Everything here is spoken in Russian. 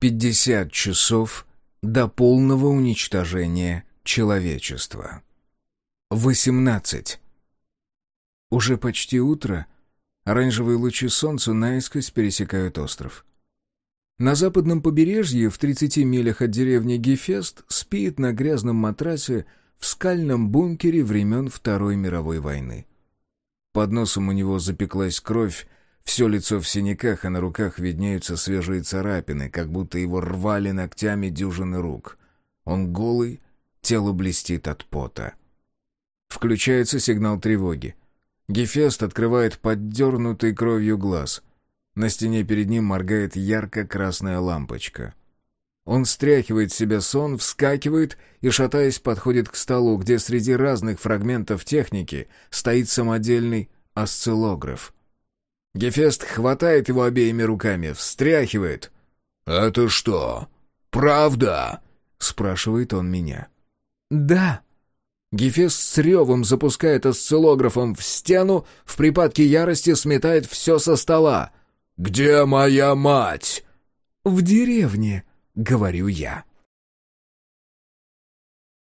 Пятьдесят часов до полного уничтожения человечества. Восемнадцать. Уже почти утро. Оранжевые лучи солнца наискось пересекают остров. На западном побережье, в 30 милях от деревни Гефест, спит на грязном матрасе в скальном бункере времен Второй мировой войны. Под носом у него запеклась кровь, все лицо в синяках, а на руках виднеются свежие царапины, как будто его рвали ногтями дюжины рук. Он голый, тело блестит от пота. Включается сигнал тревоги. Гефест открывает поддернутый кровью глаз — на стене перед ним моргает ярко-красная лампочка. Он стряхивает с себя сон, вскакивает и, шатаясь, подходит к столу, где среди разных фрагментов техники стоит самодельный осциллограф. Гефест хватает его обеими руками, встряхивает. «Это что, правда?» — спрашивает он меня. «Да». Гефест с ревом запускает осциллографом в стену, в припадке ярости сметает все со стола. «Где моя мать?» «В деревне», — говорю я.